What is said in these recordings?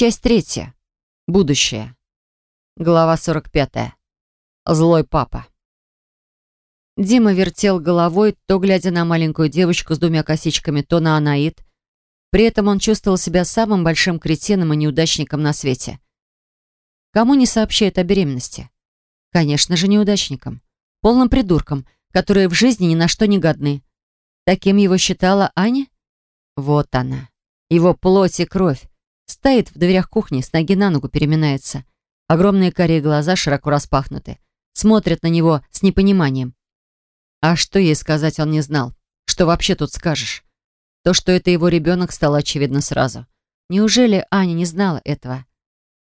Часть третья. Будущее. Глава 45. Злой папа. Дима вертел головой, то глядя на маленькую девочку с двумя косичками, то на Анаит. При этом он чувствовал себя самым большим кретином и неудачником на свете. Кому не сообщают о беременности? Конечно же, неудачникам. Полным придуркам, которые в жизни ни на что не годны. Таким его считала Аня? Вот она. Его плоть и кровь. Стоит в дверях кухни, с ноги на ногу переминается. Огромные карие глаза широко распахнуты. Смотрят на него с непониманием. А что ей сказать он не знал. Что вообще тут скажешь? То, что это его ребенок, стало очевидно сразу. Неужели Аня не знала этого?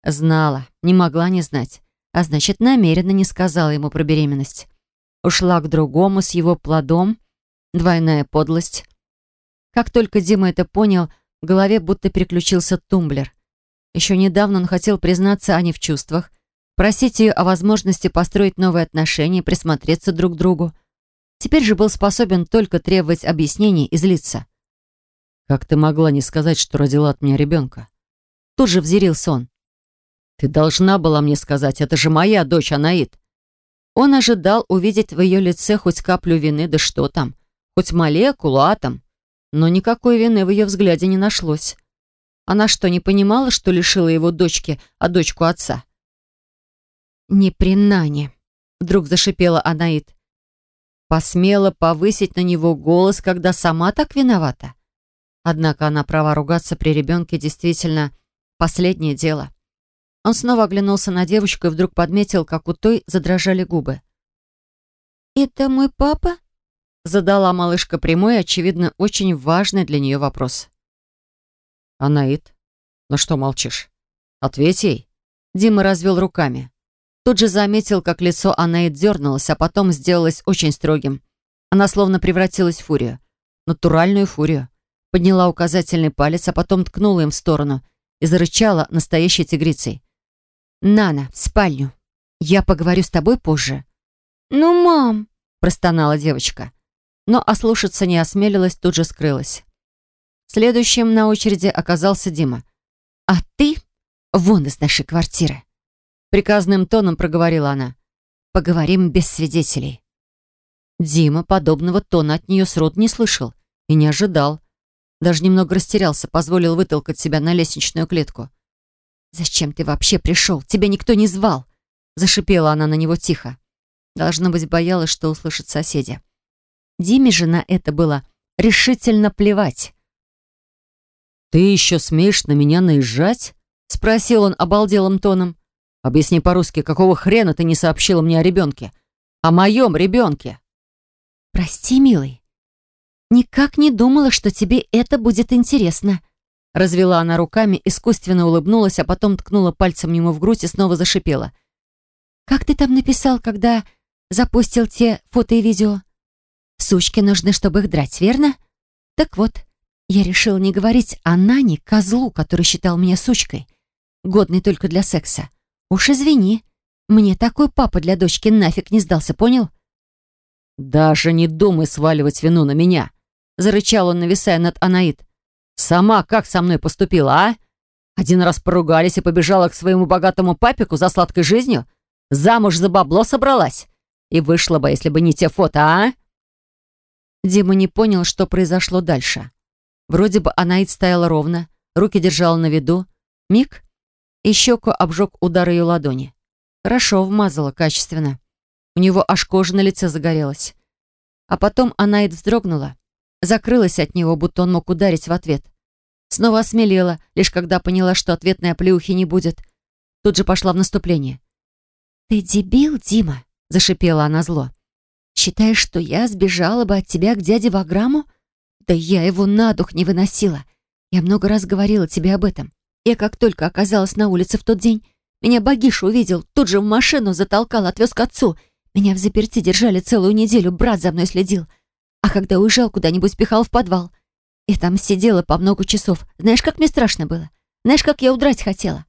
Знала, не могла не знать. А значит, намеренно не сказала ему про беременность. Ушла к другому с его плодом. Двойная подлость. Как только Дима это понял, в голове будто переключился тумблер. Еще недавно он хотел признаться Ане в чувствах, просить ее о возможности построить новые отношения, присмотреться друг к другу. Теперь же был способен только требовать объяснений и злиться. «Как ты могла не сказать, что родила от меня ребенка?» Тут же взъярился он. «Ты должна была мне сказать, это же моя дочь Анаит». Он ожидал увидеть в ее лице хоть каплю вины, да что там, хоть молекулу, атом. Но никакой вины в ее взгляде не нашлось. Она что, не понимала, что лишила его дочки, а дочку отца? «Не при Нане», — вдруг зашипела Анаит. Посмела повысить на него голос, когда сама так виновата. Однако она права ругаться при ребенке действительно последнее дело. Он снова оглянулся на девочку и вдруг подметил, как у той задрожали губы. «Это мой папа?» Задала малышка прямой, очевидно, очень важный для нее вопрос. «Анаит, ну что молчишь? Ответь ей!» Дима развел руками. Тут же заметил, как лицо Анаид дернулось, а потом сделалось очень строгим. Она словно превратилась в фурию. Натуральную фурию. Подняла указательный палец, а потом ткнула им в сторону и зарычала настоящей тигрицей. «Нана, в спальню. Я поговорю с тобой позже». «Ну, мам!» – простонала девочка. Но ослушаться не осмелилась, тут же скрылась. Следующим на очереди оказался Дима. «А ты вон из нашей квартиры!» Приказным тоном проговорила она. «Поговорим без свидетелей». Дима подобного тона от нее срод не слышал и не ожидал. Даже немного растерялся, позволил вытолкать себя на лестничную клетку. «Зачем ты вообще пришел? Тебя никто не звал!» Зашипела она на него тихо. Должно быть, боялась, что услышат соседи. Диме же на это было решительно плевать. «Ты еще смеешь на меня наезжать?» Спросил он обалделым тоном. Объясни по-русски, какого хрена ты не сообщила мне о ребенке? О моем ребенке?» «Прости, милый. Никак не думала, что тебе это будет интересно». Развела она руками, искусственно улыбнулась, а потом ткнула пальцем ему в грудь и снова зашипела. «Как ты там написал, когда запустил те фото и видео? Сучки нужны, чтобы их драть, верно? Так вот, я решила не говорить о Нане, козлу, который считал меня сучкой, годной только для секса. «Уж извини, мне такой папа для дочки нафиг не сдался, понял?» «Даже не думай сваливать вину на меня!» Зарычал он, нависая над Анаит. «Сама как со мной поступила, а? Один раз поругались и побежала к своему богатому папику за сладкой жизнью? Замуж за бабло собралась? И вышла бы, если бы не те фото, а?» Дима не понял, что произошло дальше. Вроде бы Анаит стояла ровно, руки держала на виду. Миг, и щеку обжег удар ее ладони. Хорошо вмазала, качественно. У него аж кожа на лице загорелась. А потом Анаид вздрогнула, закрылась от него, будто он мог ударить в ответ. Снова осмелела, лишь когда поняла, что ответной оплеухи не будет. Тут же пошла в наступление. «Ты дебил, Дима!» — зашипела она зло. «Считаешь, что я сбежала бы от тебя к дяде Ваграму? Да я его на дух не выносила. Я много раз говорила тебе об этом. Я как только оказалась на улице в тот день, меня Багиш увидел, тут же в машину затолкал, отвез к отцу. Меня в заперти держали целую неделю, брат за мной следил. А когда уезжал куда-нибудь, пихал в подвал. И там сидела по много часов. Знаешь, как мне страшно было? Знаешь, как я удрать хотела?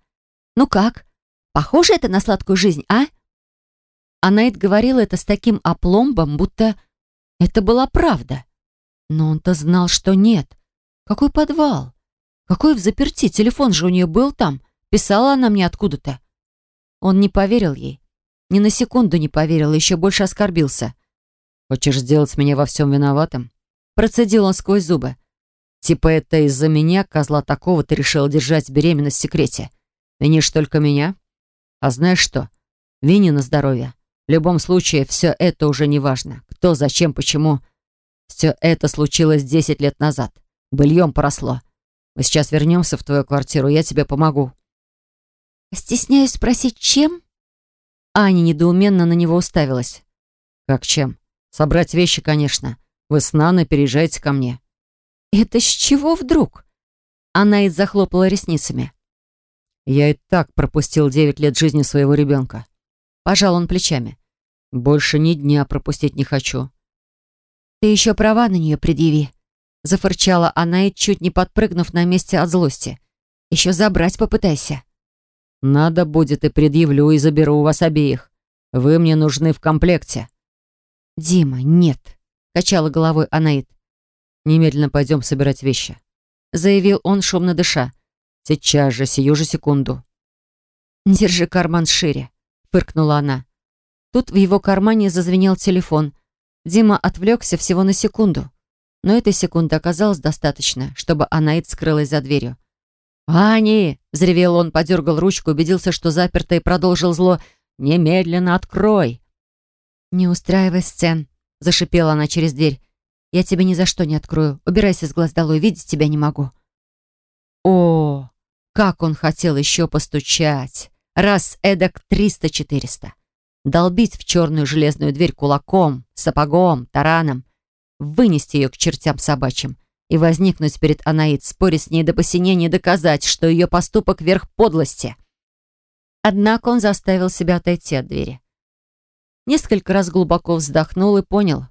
Ну как? Похоже это на сладкую жизнь, а? А Найт говорил это с таким опломбом, будто это была правда. Но он-то знал, что нет. Какой подвал? Какой в заперти? Телефон же у нее был там. Писала она мне откуда-то. Он не поверил ей. Ни на секунду не поверил, еще больше оскорбился. «Хочешь сделать меня во всем виноватым?» Процедил он сквозь зубы. «Типа это из-за меня, козла такого, ты решил держать беременность в секрете. Винишь только меня? А знаешь что? Вини на здоровье. В любом случае, все это уже не важно. Кто, зачем, почему. Все это случилось 10 лет назад. Быльем поросло. Мы сейчас вернемся в твою квартиру, я тебе помогу». «Стесняюсь спросить, чем?» Аня недоуменно на него уставилась. «Как чем? Собрать вещи, конечно. Вы с Наной переезжаете ко мне». «Это с чего вдруг?» Она и захлопала ресницами. «Я и так пропустил девять лет жизни своего ребенка». Пожал он плечами. «Больше ни дня пропустить не хочу». «Ты еще права на нее предъяви», зафырчала она и, чуть не подпрыгнув на месте от злости. «Еще забрать попытайся». «Надо будет и предъявлю, и заберу у вас обеих. Вы мне нужны в комплекте». «Дима, нет», — качала головой Анаит. «Немедленно пойдем собирать вещи», — заявил он, шумно дыша. «Сейчас же, сию же секунду». «Держи карман шире», — фыркнула она. Тут в его кармане зазвенел телефон. Дима отвлекся всего на секунду. Но этой секунды оказалось достаточно, чтобы Анаит скрылась за дверью. «Ани!» — взревел он, подергал ручку, убедился, что заперто, и продолжил зло. «Немедленно открой!» «Не устраивай сцен», — зашипела она через дверь. «Я тебе ни за что не открою. Убирайся с глаз долой, видеть тебя не могу». О, как он хотел еще постучать! Раз эдак триста-четыреста. Долбить в черную железную дверь кулаком, сапогом, тараном. Вынести ее к чертям собачьим и возникнуть перед Анаид, спорить с ней до посинения доказать, что ее поступок верх подлости. Однако он заставил себя отойти от двери. Несколько раз глубоко вздохнул и понял,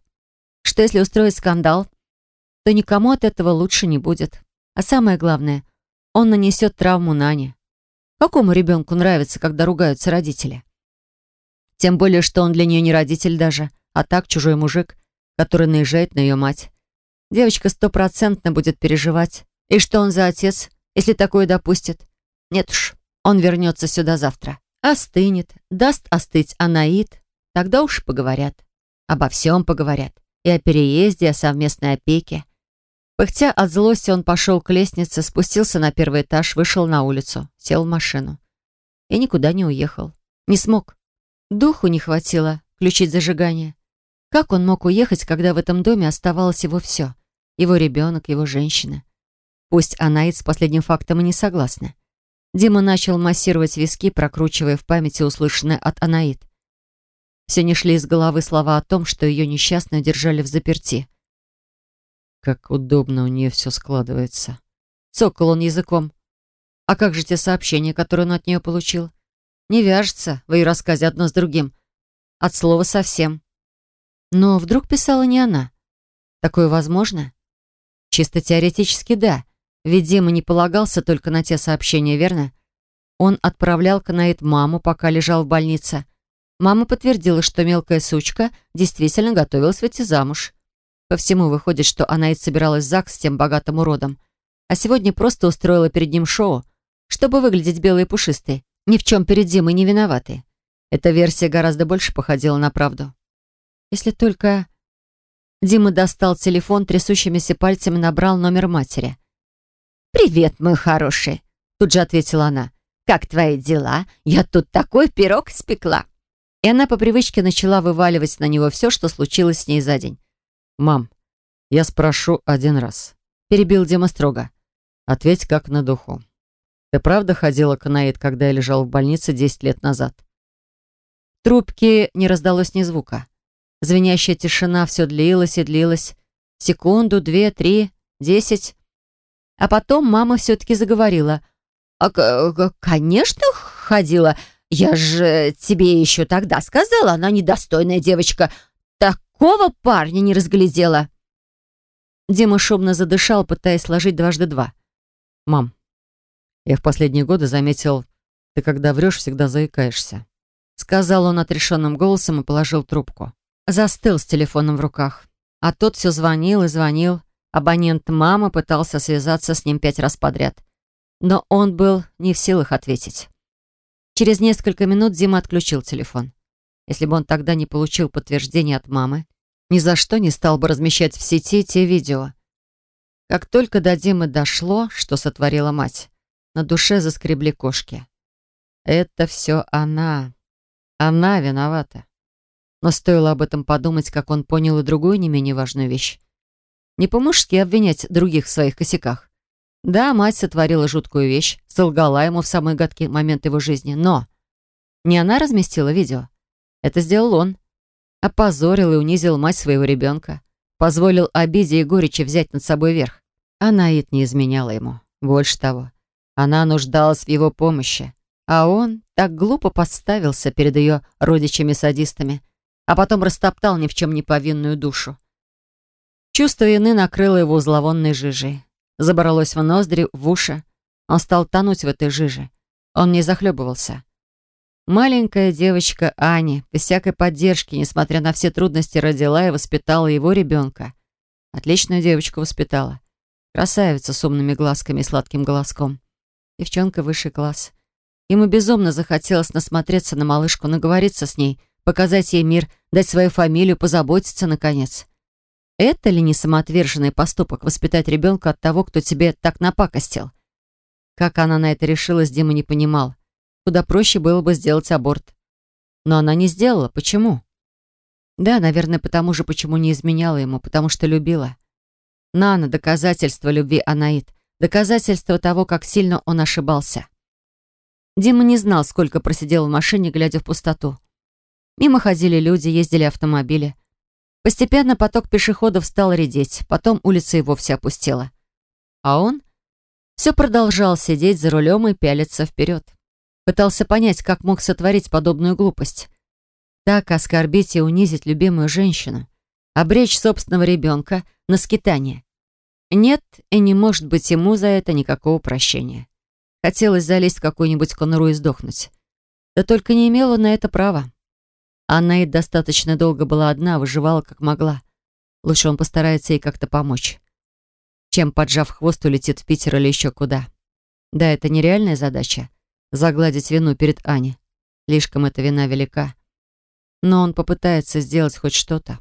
что если устроить скандал, то никому от этого лучше не будет. А самое главное, он нанесет травму Нане. Какому ребенку нравится, когда ругаются родители? Тем более, что он для нее не родитель даже, а так чужой мужик, который наезжает на ее мать. Девочка стопроцентно будет переживать. И что он за отец, если такое допустит? Нет уж, он вернется сюда завтра. Остынет, даст остыть Анаид. Тогда уж поговорят. Обо всем поговорят. И о переезде, и о совместной опеке. Пыхтя от злости, он пошел к лестнице, спустился на первый этаж, вышел на улицу, сел в машину. И никуда не уехал. Не смог. Духу не хватило включить зажигание. Как он мог уехать, когда в этом доме оставалось его все? его ребенок, его женщина. Пусть Анаид с последним фактом и не согласна. Дима начал массировать виски, прокручивая в памяти услышанное от Анаид. Все не шли из головы слова о том, что ее несчастную держали в заперти. Как удобно у нее все складывается. Цокал он языком. А как же те сообщения, которые он от нее получил? Не вяжется в ее рассказе одно с другим. От слова совсем. Но вдруг писала не она. Такое возможно? Чисто теоретически да, ведь Дима не полагался только на те сообщения, верно? Он отправлял Канаид маму, пока лежал в больнице. Мама подтвердила, что мелкая сучка действительно готовилась выйти замуж. По всему выходит, что Анаид собиралась в ЗАГС с тем богатым уродом. А сегодня просто устроила перед ним шоу, чтобы выглядеть белой и пушистой. Ни в чем перед Димой не виноватой. Эта версия гораздо больше походила на правду. Если только... Дима достал телефон, трясущимися пальцами набрал номер матери. «Привет, мой хороший», — тут же ответила она. «Как твои дела? Я тут такой пирог спекла». И она по привычке начала вываливать на него все, что случилось с ней за день. «Мам, я спрошу один раз», — перебил Дима строго. «Ответь как на духу. Ты правда ходила к Анаид, когда я лежал в больнице 10 лет назад?» Трубки не раздалось ни звука. Звенящая тишина все длилась и длилась. Секунду, две, три, десять. А потом мама все-таки заговорила. «А, «Конечно, ходила. Я же тебе еще тогда сказала, она недостойная девочка. Такого парня не разглядела». Дима шумно задышал, пытаясь сложить дважды два. «Мам, я в последние годы заметил, ты когда врешь, всегда заикаешься», сказал он отрешенным голосом и положил трубку. Застыл с телефоном в руках. А тот все звонил и звонил. Абонент мама пытался связаться с ним пять раз подряд. Но он был не в силах ответить. Через несколько минут Дима отключил телефон. Если бы он тогда не получил подтверждения от мамы, ни за что не стал бы размещать в сети те видео. Как только до Димы дошло, что сотворила мать, на душе заскребли кошки. Это все она. Она виновата. Но стоило об этом подумать, как он понял и другую не менее важную вещь. Не по-мужски обвинять других в своих косяках. Да, мать сотворила жуткую вещь, солгала ему в самый гадкий момент его жизни, но... Не она разместила видео. Это сделал он. Опозорил и унизил мать своего ребенка. Позволил обиде и горечи взять над собой верх. А Наид не изменяла ему. Больше того, она нуждалась в его помощи. А он так глупо подставился перед ее родичами-садистами, а потом растоптал ни в чем не повинную душу. Чувство вины накрыло его зловонной жижей забралось в ноздри, в уши. Он стал тонуть в этой жиже. Он не захлебывался. Маленькая девочка Ани, без всякой поддержки, несмотря на все трудности, родила и воспитала его ребенка. Отличную девочку воспитала. Красавица с умными глазками и сладким голоском. Девчонка высший класс. Ему безумно захотелось насмотреться на малышку, наговориться с ней, показать ей мир, дать свою фамилию, позаботиться, наконец. Это ли не самоотверженный поступок воспитать ребенка от того, кто тебе так напакостил? Как она на это решилась, Дима не понимал. Куда проще было бы сделать аборт. Но она не сделала. Почему? Да, наверное, потому же, почему не изменяла ему, потому что любила. Нана — доказательство любви Анаит, доказательство того, как сильно он ошибался. Дима не знал, сколько просидел в машине, глядя в пустоту. Мимо ходили люди, ездили автомобили. Постепенно поток пешеходов стал редеть, потом улица и вовсе опустела. А он все продолжал сидеть за рулем и пялиться вперед. Пытался понять, как мог сотворить подобную глупость. Так оскорбить и унизить любимую женщину. Обречь собственного ребенка на скитание. Нет, и не может быть ему за это никакого прощения. Хотелось залезть в какую-нибудь конуру и сдохнуть. Да только не имела на это права. Анна и достаточно долго была одна, выживала как могла. Лучше он постарается ей как-то помочь. Чем, поджав хвост, улетит в Питер или еще куда. Да, это нереальная задача — загладить вину перед Аней. Слишком эта вина велика. Но он попытается сделать хоть что-то.